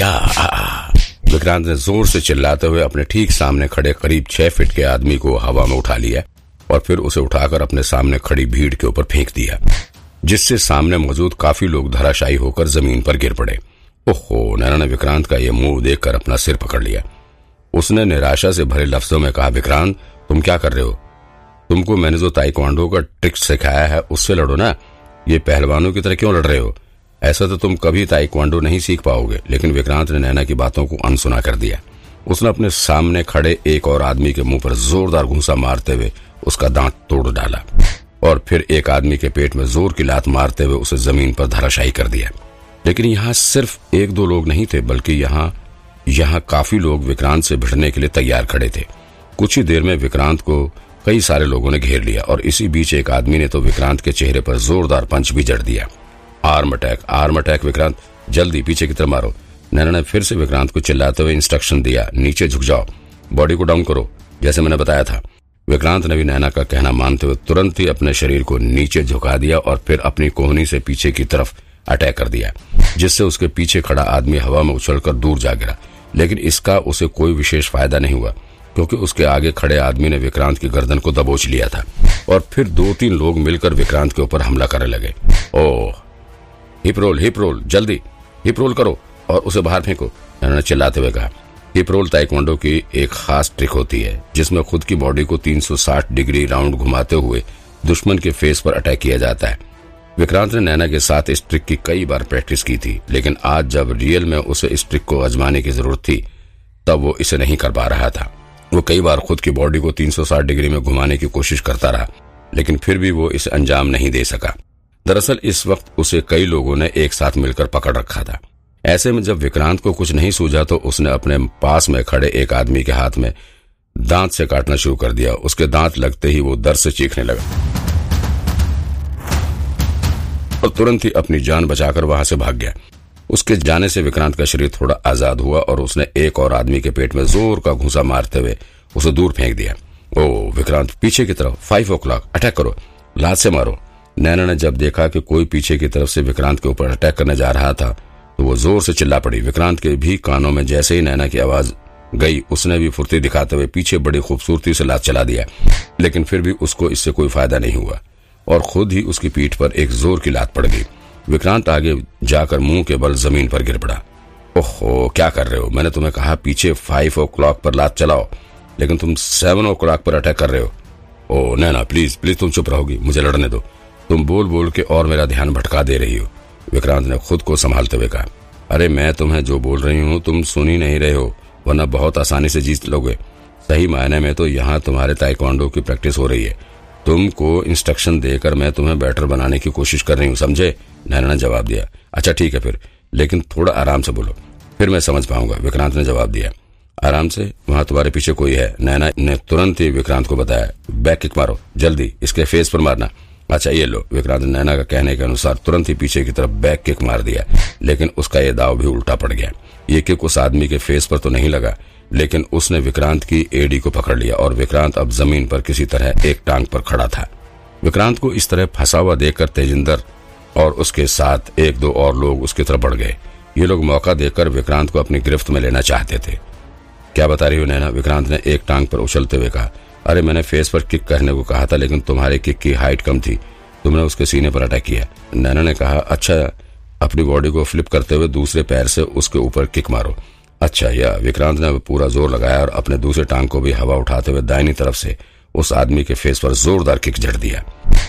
या विक्रांत ने ज़ोर से चिल्लाते हुए अपने ठीक सामने खड़े करीब छह फीट के आदमी को हवा में उठा लिया और फिर उसे उठाकर अपने सामने खड़ी भीड़ के ऊपर फेंक दिया, जिससे सामने मौजूद काफ़ी लोग धराशायी होकर ज़मीन पर गिर पड़े। ओहो नैना ने विक्रांत का यह मुँह देखकर अपना सिर पकड़ लिया। उसने निराशा से भरे लफ्जों में कहा, विक्रांत, तुम क्या कर रहे हो? तुमको मैंने जो ताइक्वांडो का ट्रिक सिखाया है, उससे लड़ो ना। ये पहलवानों की तरह क्यों लड़ रहे हो? ऐसा तो तुम कभी ताइक्वांडो नहीं सीख पाओगे, लेकिन विक्रांत ने नैना की बातों को अनसुना कर दिया। उसने अपने सामने खड़े एक और आदमी के मुँह पर जोरदार घूसा मारते हुए उसका दांत तोड़ डाला और फिर एक आदमी के पेट में ज़ोर की लात मारते हुए उसे ज़मीन पर धराशायी कर दिया। लेकिन यहाँ सिर्फ़ एक दो लोग नहीं थे, बल्कि यहाँ यहाँ काफ़ी लोग विक्रांत से भिड़ने के लिए तैयार खड़े थे। कुछ ही देर में विक्रांत को कई सारे लोगों ने घेर लिया और इसी बीच एक आदमी ने तो विक्रांत के चेहरे पर जोरदार पंच भी जड़ दिया। Arm attack arm attack Vikrant जल्दी पीछे की तरफ़ मारो। नैना ने फिर से विक्रांत को चिल्लाते हुए इंस्ट्रक्शन दिया, नीचे झुक जाओ। बॉडी को डाउन करो, जैसे मैंने बताया था। विक्रांत ने भी नैना का कहना मानते हुए तुरंत ही अपने शरीर को नीचे झुका दिया और फिर अपनी कोहनी से पीछे की तरफ़ अटैक कर दिया, जिससे उसके पीछे खड़ा आदमी हवा में उछलकर दूर जा गिरा। लेकिन इसका उसे कोई विशेष फ़ायदा नहीं हुआ, क्योंकि उसके आगे खड़े आदमी ने विक्रांत की गर्दन को दबोच लिया था। और फिर दो तीन लोग मिलकर विक्रांत के ऊपर हमला करने लगे। Oh! Hip roll hip roll, जल्दी। हिप रोल करो और उसे बाहर फेंको उन्होंने चिल्लाते हुए कहा। हिप रोल ताइक्वांडो की एक खास ट्रिक होती है, जिसमें खुद की बॉडी को 360 डिग्री राउंड घुमाते हुए दुश्मन के फेस पर अटैक किया जाता है। विक्रांत ने नैना के साथ इस ट्रिक की कई बार प्रैक्टिस की थी, लेकिन आज जब रियल में उसे इस ट्रिक को आजमाने की ज़रूरत थी, तब वो इसे नहीं कर पा रहा था। वो कई बार खुद की बॉडी को 360 डिग्री में घुमाने की कोशिश करता रहा, लेकिन फिर भी वो इसे अंजाम नहीं दे सका। दरअसल इस वक्त उसे कई लोगों ने एक साथ मिलकर पकड़ रखा था। ऐसे में जब विक्रांत को कुछ नहीं सूझा तो उसने अपने पास में खड़े एक आदमी के हाथ में दांत से काटना शुरू कर दिया। उसके दांत लगते ही वो दर्द से चीखने लगा। और तुरंत ही अपनी जान बचाकर वहाँ से भाग गया। उसके जाने से विक्रांत का शरीर थोड़ा आज़ाद हुआ और उसने एक और आदमी के पेट में ज़ोर का घूसा मारते हुए उसे दूर फेंक दिया। ओ, विक्रांत, पीछे की तरफ़ फाइव ओ क्लॉक अटैक करो, लात से मारो। नैना ने जब देखा कि कोई पीछे की तरफ़ से विक्रांत के ऊपर अटैक करने जा रहा था तो वो ज़ोर से चिल्ला पड़ी। विक्रांत के भी कानों में जैसे ही नैना की आवाज़ गई, उसने भी फुर्ती दिखाते हुए पीछे बड़ी खूबसूरती से लात चला दिया, लेकिन फिर भी उसको इससे कोई फ़ायदा नहीं हुआ, और खुद ही उसकी पीठ पर एक ज़ोर की लात पड़ गई। विक्रांत आगे जाकर मुँह के बल ज़मीन पर गिर पड़ा। ओहो, क्या कर रहे हो? मैंने तुम्हें कहा, पीछे फाइव ओ क्लॉक पर लात चलाओ, लेकिन तुम सेवन ओ क्लॉक पर अटैक कर रहे हो। ओ नैना प्लीज़ प्लीज़ तुम चुप रहोगी, मुझे लड़ने दो। तुम बोल बोल के और मेरा ध्यान भटका दे रही हो। विक्रांत ने खुद को संभालते हुए कहा, अरे मैं तुम्हें जो बोल रही हूँ, तुम सुन ही नहीं रहे हो, वरना बहुत आसानी से जीत लोगे। सही मायने में तो यहाँ तुम्हारे ताइक्वांडो की प्रैक्टिस हो रही है। तुमको इंस्ट्रक्शन देकर मैं तुम्हें बेटर बनाने की कोशिश कर रही हूँ, समझे? नैना ने जवाब दिया अच्छा ठीक है फिर, लेकिन थोड़ा आराम से बोलो। फिर मैं समझ पाऊँगा, विक्रांत ने जवाब दिया। आराम से? वहाँ तुम्हारे पीछे कोई है? नैना ने तुरंत ही विक्रांत को बताया, बैक किक मारो, जल्दी, इसके फेस पर मारना। अच्छा ये लो, विक्रांत नैना का कहने के अनुसार तुरंत ही पीछे की तरफ़ बैक किक मार दिया, लेकिन उसका ये दाव भी उल्टा पड़ गया। ये किक उस आदमी के फेस पर तो नहीं लगा, लेकिन उसने विक्रांत की एडी को पकड़ लिया और विक्रांत अब ज़मीन पर किसी तरह एक टांग पर खड़ा था। विक्रांत को इस तरह फंसा हुआ देखकर तेजिंदर और उसके साथ एक दो और लोग उसकी तरफ़ बढ़ गए। ये लोग मौका देकर विक्रांत को अपनी गिरफ्त में लेना चाहते थे। क्या बता रही हो नैना? विक्रांत ने एक टांग पर उछलते हुए कहा अरे मैंने फेस पर किक करने को कहा था, लेकिन तुम्हारे किक की हाइट कम थी। तुमने उसके सीने पर अटैक किया। नैना ने कहा अच्छा अपनी बॉडी को फ्लिप करते हुए दूसरे पैर से उसके ऊपर किक मारो। अच्छा या, विक्रांत ने पूरा ज़ोर लगाया और अपने दूसरे टांग को भी हवा उठाते हुए दाहिनी तरफ़ से उस आदमी के फेस पर जोरदार किक झड़ दिया,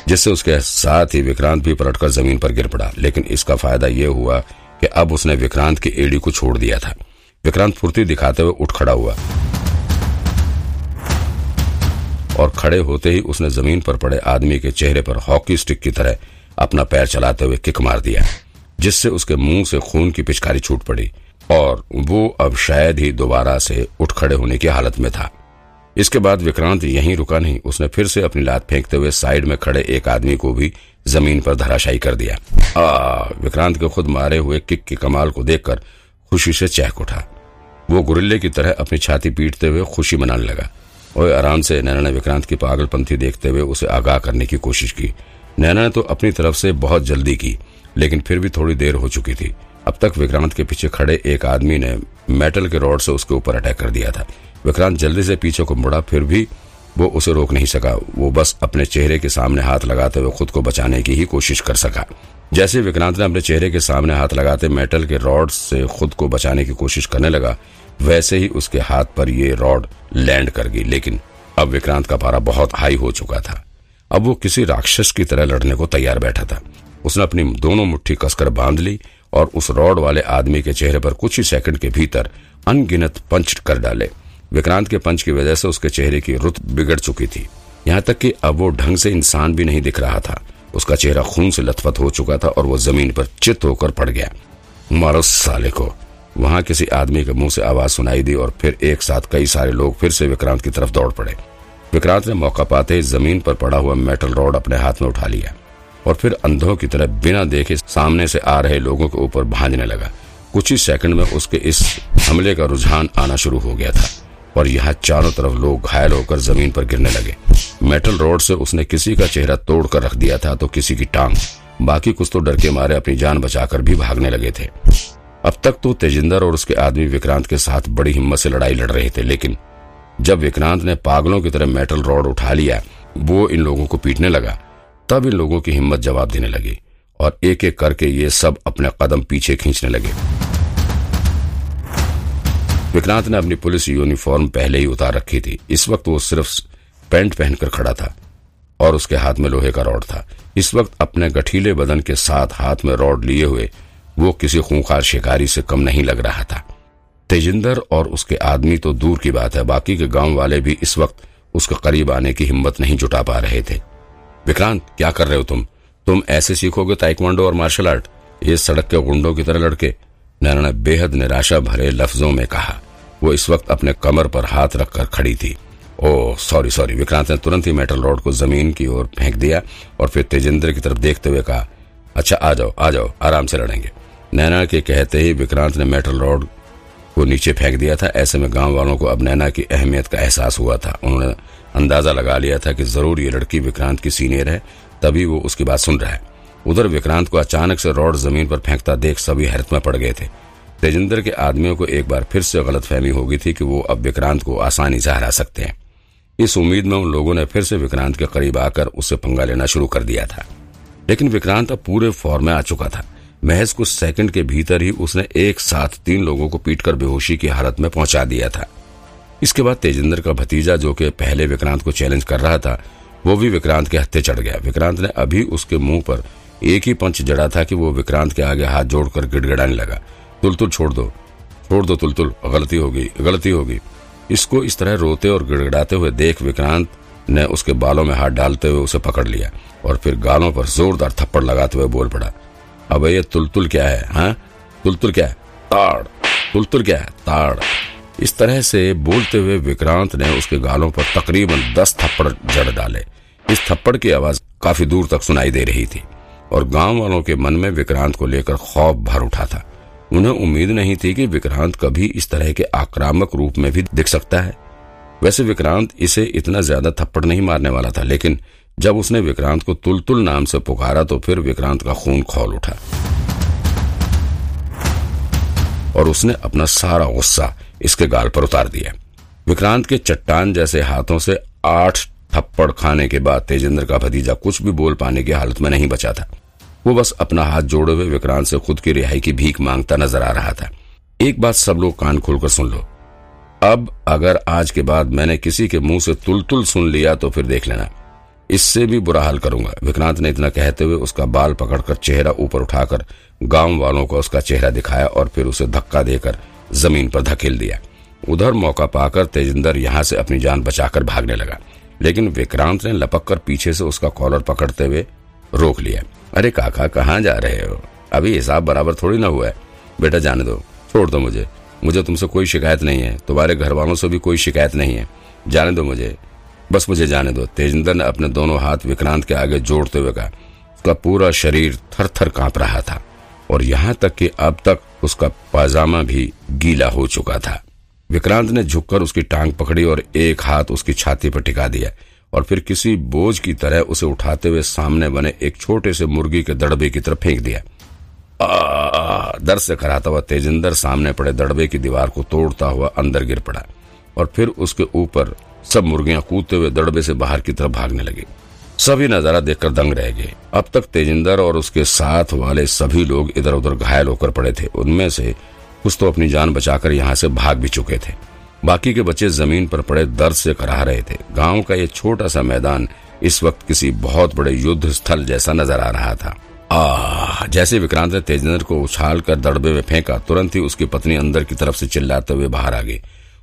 जिससे उसके साथ ही विक्रांत भी पलटकर ज़मीन पर गिर पड़ा। लेकिन इसका फ़ायदा यह हुआ कि अब उसने विक्रांत की एड़ी को छोड़ दिया था। विक्रांत फुर्ती दिखाते हुए उठ खड़ा हुआ। और खड़े होते ही उसने ज़मीन पर पड़े आदमी के चेहरे पर हॉकी स्टिक की तरह अपना पैर चलाते हुए किक मार दिया, जिससे उसके मुँह से खून की पिचकारी छूट पड़ी और वो अब शायद ही दोबारा से उठ खड़े होने की हालत में था। इसके बाद विक्रांत यहीं रुका नहीं, उसने फिर से अपनी लात फेंकते हुए साइड में खड़े एक आदमी को भी ज़मीन पर धराशायी कर दिया। आ, विक्रांत के खुद मारे हुए किक के कमाल को देखकर खुशी से चहक उठा। वो गुरिल्ले की तरह अपनी छाती पीटते हुए खुशी मनाने लगा। और आराम से नैना ने विक्रांत की पागलपंथी देखते हुए उसे आगाह करने की कोशिश की। नैना ने तो अपनी तरफ़ से बहुत जल्दी की, लेकिन फिर भी थोड़ी देर हो चुकी थी। अब तक विक्रांत के पीछे खड़े एक आदमी ने मेटल के रॉड से उसके ऊपर अटैक कर दिया था। विक्रांत जल्दी से पीछे को मुड़ा, फिर भी वो उसे रोक नहीं सका। वो बस अपने चेहरे के सामने हाथ लगाते हुए खुद को बचाने की ही कोशिश कर सका। जैसे विक्रांत ने अपने चेहरे के सामने हाथ लगाते मेटल के रॉड से खुद को बचाने की कोशिश करने लगा वैसे ही उसके हाथ पर ये रॉड लैंड कर गई, लेकिन अब विक्रांत का पारा बहुत हाई हो चुका था। अब वो किसी राक्षस की तरह लड़ने को तैयार बैठा था। उसने अपनी दोनों मुट्ठी कसकर बाँध ली और उस रॉड वाले आदमी के चेहरे पर कुछ ही सेकंड के भीतर अनगिनत पंच कर डाले। विक्रांत के पंच की वजह से उसके चेहरे की रुत बिगड़ चुकी थी। यहाँ तक कि अब वो ढंग से इंसान भी नहीं दिख रहा था। उसका चेहरा खून से लथपथ हो चुका था और वो ज़मीन पर चित होकर पड़ गया। मारो साले को। वहाँ किसी आदमी के मुँह से आवाज़ सुनाई दी और फिर एक साथ कई सारे लोग फिर से विक्रांत की तरफ़ दौड़ पड़े। विक्रांत ने मौका पाते ही ज़मीन पर पड़ा हुआ मेटल रॉड अपने हाथ में उठा लिया और फिर अंधों की तरह बिना देखे सामने से आ रहे लोगों के ऊपर भांजने लगा। कुछ ही सेकंड में उसके इस हमले का रुझान आना शुरू हो गया था और यहाँ चारों तरफ़ लोग घायल होकर ज़मीन पर गिरने लगे। मेटल रोड से उसने किसी का चेहरा तोड़कर रख दिया था तो किसी की टांग। बाकी कुछ तो डर के मारे अपनी जान बचाकर भी भागने लगे थे। अब तक तो तेजिंदर और उसके आदमी विक्रांत के साथ बड़ी हिम्मत से लड़ाई लड़ रहे थे, लेकिन जब विक्रांत ने पागलों की तरह मेटल रॉड उठा लिया, वो इन लोगों को पीटने लगा। तब इन लोगों की हिम्मत जवाब देने लगी और एक एक करके ये सब अपने कदम पीछे खींचने लगे। विक्रांत ने अपनी पुलिस यूनिफॉर्म पहले ही उतार रखी थी। इस वक्त वो सिर्फ़ पैंट पहनकर खड़ा था और उसके हाथ में लोहे का रॉड था। इस वक्त अपने गठीले बदन के साथ हाथ में रॉड लिए हुए वो किसी खूंखार शिकारी से कम नहीं लग रहा था। तेजिंदर और उसके आदमी तो दूर की बात है, बाकी के गाँव वाले भी इस वक्त उसके करीब आने की हिम्मत नहीं जुटा पा रहे थे। विक्रांत, क्या कर रहे हो तुम? तुम ऐसे सीखोगे ताइक्वांडो और मार्शल आर्ट? ये सड़क के गुंडों की तरह लड़के। नैना ने बेहद निराशा भरे लफ्जों में कहा। वो इस वक्त अपने कमर पर हाथ रखकर खड़ी थी। ओह सॉरी सॉरी, विक्रांत ने तुरंत ही मेटल रोड को ज़मीन की ओर फेंक दिया और फिर तेजेंद्र की तरफ़ देखते हुए कहा अच्छा आ जाओ आ जाओ, आराम से लड़ेंगे। नैना के कहते ही विक्रांत ने मेटल रोड को नीचे फेंक दिया था। ऐसे में गाँव वालों को अब नैना की अहमियत का एहसास हुआ था। उन्होंने अंदाज़ा लगा लिया था कि ज़रूर ये लड़की विक्रांत की सीनियर है, तभी वो उसकी बात सुन रहा है। उधर विक्रांत को अचानक से रॉड ज़मीन पर फेंकता देख सभी हैरत में पड़ गए थे। तेजिंदर के आदमियों को एक बार फिर से गलत हो गई थी कि वो अब विक्रांत को आसानी से हरा सकते हैं। इस उम्मीद में उन लोगों ने फिर से विक्रांत के करीब आकर उससे पंगा लेना शुरू कर दिया था। लेकिन विक्रांत अब पूरे फॉर्म में आ चुका था। महज कुछ सेकंड के भीतर ही उसने एक साथ तीन लोगों को पीटकर बेहोशी की हालत में पहुँचा दिया था। इसके बाद तेजेंद्र का भतीजा, जो कि पहले विक्रांत को चैलेंज कर रहा था, वो भी विक्रांत के हत्थे चढ़ गया। विक्रांत ने अभी उसके मुँह पर एक ही पंच जड़ा था कि वो विक्रांत के आगे हाथ जोड़कर गिड़गिड़ाने लगा। तुलतुल छोड़ दो छोड़ दो तुलतुल, गलती होगी गलती होगी इसको इस तरह रोते और गिड़गिड़ाते हुए देख विक्रांत ने उसके बालों में हाथ डालते हुए उसे पकड़ लिया और फिर गालों पर जोरदार थप्पड़ लगाते हुए बोल पड़ा अब ये तुलतुल क्या है हाँ? तुलतुल क्या है? ताड़। तुलतुल क्या है? ताड़। इस तरह से बोलते हुए विक्रांत ने उसके गालों पर तकरीबन दस थप्पड़ जड़ डाले। इस थप्पड़ की आवाज़ काफ़ी दूर तक सुनाई दे रही थी और गाँव वालों के मन में विक्रांत को लेकर खौफ भर उठा था। उन्हें उम्मीद नहीं थी कि विक्रांत कभी इस तरह के आक्रामक रूप में भी दिख सकता है। वैसे विक्रांत इसे इतना ज़्यादा थप्पड़ नहीं मारने वाला था, लेकिन जब उसने विक्रांत को तुलतुल नाम से पुकारा तो फिर विक्रांत का खून खोल उठा। और उसने अपना सारा गुस्सा इसके गाल पर उतार दिया। विक्रांत के चट्टान जैसे हाथों से आठ थप्पड़ खाने के बाद तेजेंद्र का भतीजा कुछ भी बोल पाने की हालत में नहीं बचा था। वो बस अपना हाथ जोड़े हुए विक्रांत से खुद की रिहाई की भीख माँगता नज़र आ रहा था। एक बात सब लोग कान खोलकर सुन लो। अब अगर आज के बाद मैंने किसी के मुँह से तुल तुल सुन लिया तो फिर देख लेना। इससे भी बुरा हाल करूँगा। विक्रांत ने इतना कहते हुए उसका बाल पकड़कर चेहरा ऊपर उठाकर गाँव वालों को उसका चेहरा दिखाया और फिर उसे धक्का देकर ज़मीन पर धकेल दिया। उधर मौका पाकर तेजिंदर यहाँ से अपनी जान बचाकर भागने लगा। लेकिन विक्रांत ने लपक कर पीछे से उसका कॉलर पकड़ते हुए रोक लिया। अरे काका, कहाँ जा रहे हो? अभी हिसाब बराबर थोड़ी ना हुआ है। बेटा, जाने दो। छोड़ दो मुझे। मुझे तुमसे कोई शिकायत नहीं है। तुम्हारे घर वालों से भी कोई शिकायत नहीं है। जाने दो मुझे। बस मुझे जाने दो। तेजिंदर ने अपने दोनों हाथ विक्रांत के आगे जोड़ते हुए कहा उसका पूरा शरीर थर थर काँप रहा था और यहाँ तक कि अब तक उसका पाजामा भी गीला हो चुका था। विक्रांत ने झुककर उसकी टांग पकड़ी और एक हाथ उसकी छाती पर टिका दिया और फिर किसी बोझ की तरह उसे उठाते हुए सामने बने एक छोटे से मुर्गी के दड़बे की तरफ़ फेंक दिया। आ, दर्द से कराता हुआ तेजिंदर सामने पड़े दड़बे की दीवार को तोड़ता हुआ अंदर गिर पड़ा और फिर उसके ऊपर सब मुर्गियाँ कूदते हुए दड़बे से बाहर की तरफ़ भागने लगी। सभी नज़ारा देखकर दंग रह गए। अब तक तेजिंदर और उसके साथ वाले सभी लोग इधर उधर घायल होकर पड़े थे। उनमें से कुछ तो अपनी जान बचाकर यहाँ से भाग भी चुके थे। बाकी के बच्चे ज़मीन पर पड़े दर्द से कराह रहे थे। गाँव का ये छोटा सा मैदान इस वक्त किसी बहुत बड़े युद्ध स्थल जैसा नज़र आ रहा था। आ जैसे विक्रांत ने तेजिंदर को उछाल कर दड़बे में फेंका, तुरंत ही उसकी पत्नी अंदर की तरफ़ से चिल्लाते हुए बाहर आ गई।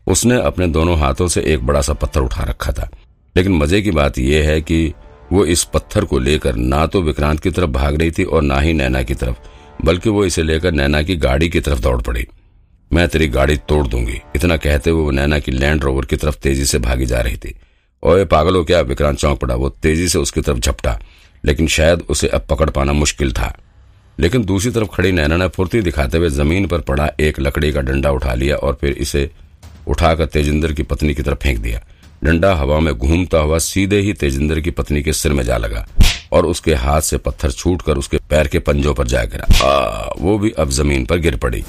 उसने अपने दोनों हाथों से एक बड़ा सा पत्थर उठा रखा था। लेकिन मज़े की बात यह है कि वो इस पत्थर को लेकर ना तो विक्रांत की तरफ़ भाग रही थी और ना ही नैना की तरफ़, बल्कि वो इसे लेकर नैना की गाड़ी की तरफ़ दौड़ पड़ी। मैं तेरी गाड़ी तोड़ दूँगी। इतना कहते हुए वो नैना की लैंड रोवर की तरफ़ तेज़ी से भागी जा रही थी। ओए पागलो क्या? विक्रांत चौंक पड़ा। वो तेज़ी से उसकी तरफ़ झपटा, लेकिन शायद उसे अब पकड़ पाना मुश्किल था। लेकिन दूसरी तरफ़ खड़ी नैना ने फुर्ती दिखाते हुए ज़मीन पर पड़ा एक लकड़ी का डंडा उठा लिया और फिर इसे उठाकर तेजिंदर की पत्नी की तरफ़ फेंक दिया। डंडा हवा में घूमता हुआ सीधे ही तेजिंदर की पत्नी के सिर में जा लगा और उसके हाथ से पत्थर छूटकर उसके पैर के पंजों पर जा गिरा। वो भी अब ज़मीन पर गिर पड़ी।